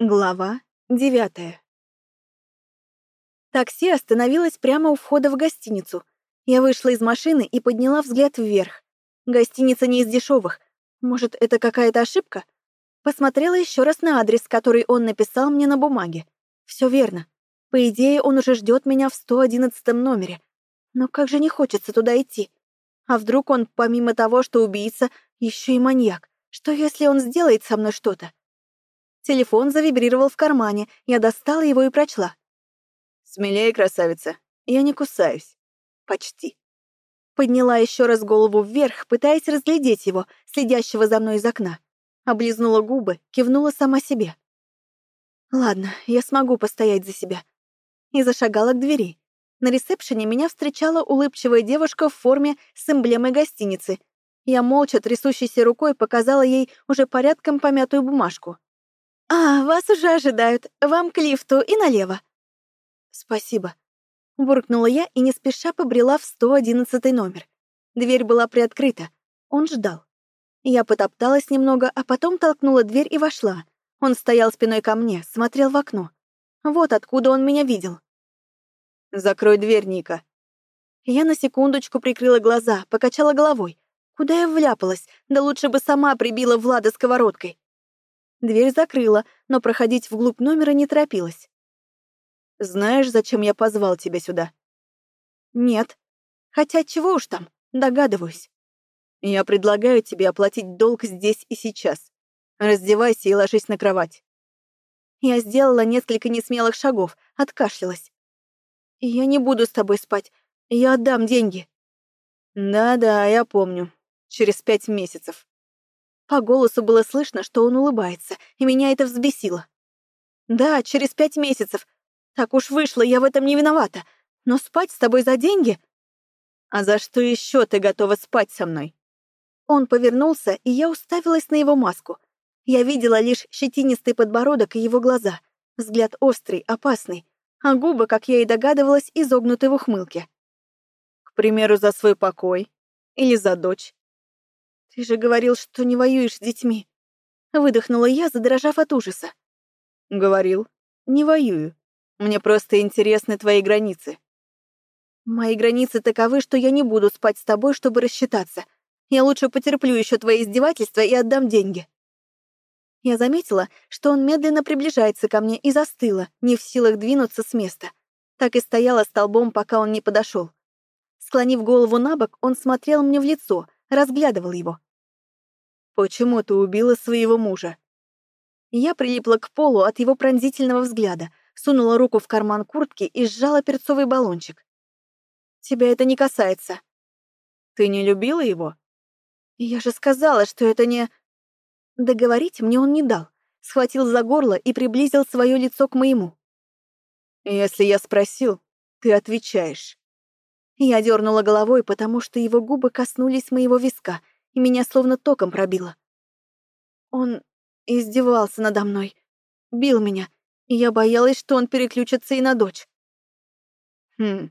Глава девятая. Такси остановилось прямо у входа в гостиницу. Я вышла из машины и подняла взгляд вверх. Гостиница не из дешевых. Может, это какая-то ошибка? Посмотрела еще раз на адрес, который он написал мне на бумаге. Все верно. По идее, он уже ждет меня в 111 номере. Но как же не хочется туда идти? А вдруг он, помимо того, что убийца, еще и маньяк? Что, если он сделает со мной что-то? Телефон завибрировал в кармане, я достала его и прочла. «Смелее, красавица, я не кусаюсь. Почти». Подняла еще раз голову вверх, пытаясь разглядеть его, следящего за мной из окна. Облизнула губы, кивнула сама себе. «Ладно, я смогу постоять за себя». И зашагала к двери. На ресепшене меня встречала улыбчивая девушка в форме с эмблемой гостиницы. Я молча, трясущейся рукой, показала ей уже порядком помятую бумажку. «А, вас уже ожидают. Вам к лифту и налево». «Спасибо», — буркнула я и не спеша побрела в 111 номер. Дверь была приоткрыта. Он ждал. Я потопталась немного, а потом толкнула дверь и вошла. Он стоял спиной ко мне, смотрел в окно. Вот откуда он меня видел. «Закрой дверь, Ника». Я на секундочку прикрыла глаза, покачала головой. Куда я вляпалась? Да лучше бы сама прибила Влада сковородкой. Дверь закрыла, но проходить вглубь номера не торопилась. «Знаешь, зачем я позвал тебя сюда?» «Нет. Хотя чего уж там, догадываюсь». «Я предлагаю тебе оплатить долг здесь и сейчас. Раздевайся и ложись на кровать». Я сделала несколько несмелых шагов, откашлялась. «Я не буду с тобой спать. Я отдам деньги». «Да-да, я помню. Через пять месяцев». По голосу было слышно, что он улыбается, и меня это взбесило. «Да, через пять месяцев. Так уж вышло, я в этом не виновата. Но спать с тобой за деньги...» «А за что еще ты готова спать со мной?» Он повернулся, и я уставилась на его маску. Я видела лишь щетинистый подбородок и его глаза. Взгляд острый, опасный, а губы, как я и догадывалась, изогнуты в ухмылке. «К примеру, за свой покой? Или за дочь? «Ты же говорил, что не воюешь с детьми!» Выдохнула я, задрожав от ужаса. «Говорил. Не воюю. Мне просто интересны твои границы». «Мои границы таковы, что я не буду спать с тобой, чтобы рассчитаться. Я лучше потерплю еще твои издевательства и отдам деньги». Я заметила, что он медленно приближается ко мне и застыла, не в силах двинуться с места. Так и стояла столбом, пока он не подошел. Склонив голову на бок, он смотрел мне в лицо, разглядывал его. «Почему ты убила своего мужа?» Я прилипла к полу от его пронзительного взгляда, сунула руку в карман куртки и сжала перцовый баллончик. «Тебя это не касается». «Ты не любила его?» «Я же сказала, что это не...» Договорить мне он не дал, схватил за горло и приблизил свое лицо к моему. «Если я спросил, ты отвечаешь». Я дернула головой, потому что его губы коснулись моего виска, и меня словно током пробило. Он издевался надо мной, бил меня, и я боялась, что он переключится и на дочь. Хм.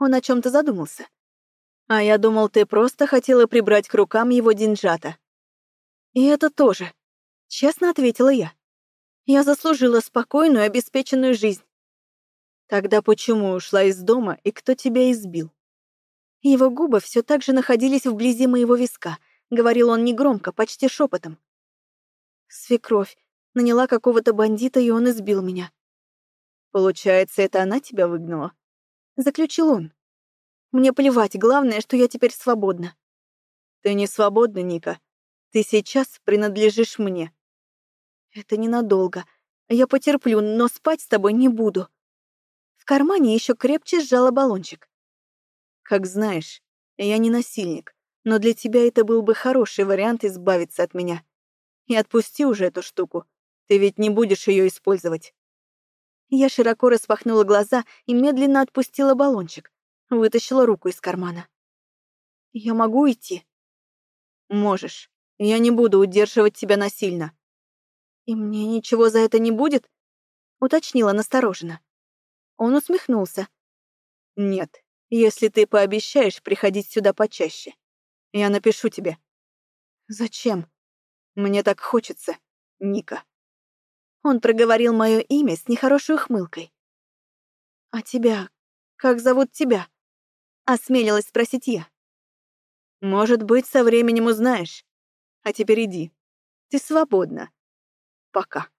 Он о чем то задумался. А я думал, ты просто хотела прибрать к рукам его деньжата. И это тоже. Честно ответила я. Я заслужила спокойную, обеспеченную жизнь. Тогда почему ушла из дома и кто тебя избил? Его губы все так же находились вблизи моего виска. Говорил он негромко, почти шепотом. Свекровь. Наняла какого-то бандита, и он избил меня. Получается, это она тебя выгнала? Заключил он. Мне плевать, главное, что я теперь свободна. Ты не свободна, Ника. Ты сейчас принадлежишь мне. Это ненадолго. Я потерплю, но спать с тобой не буду. В кармане еще крепче сжала баллончик. Как знаешь, я не насильник, но для тебя это был бы хороший вариант избавиться от меня. И отпусти уже эту штуку. Ты ведь не будешь ее использовать. Я широко распахнула глаза и медленно отпустила баллончик. Вытащила руку из кармана. «Я могу идти?» «Можешь. Я не буду удерживать тебя насильно». «И мне ничего за это не будет?» Уточнила настороженно. Он усмехнулся. «Нет, если ты пообещаешь приходить сюда почаще. Я напишу тебе. Зачем? Мне так хочется, Ника. Он проговорил мое имя с нехорошей ухмылкой. «А тебя? Как зовут тебя?» Осмелилась спросить я. «Может быть, со временем узнаешь. А теперь иди. Ты свободна. Пока».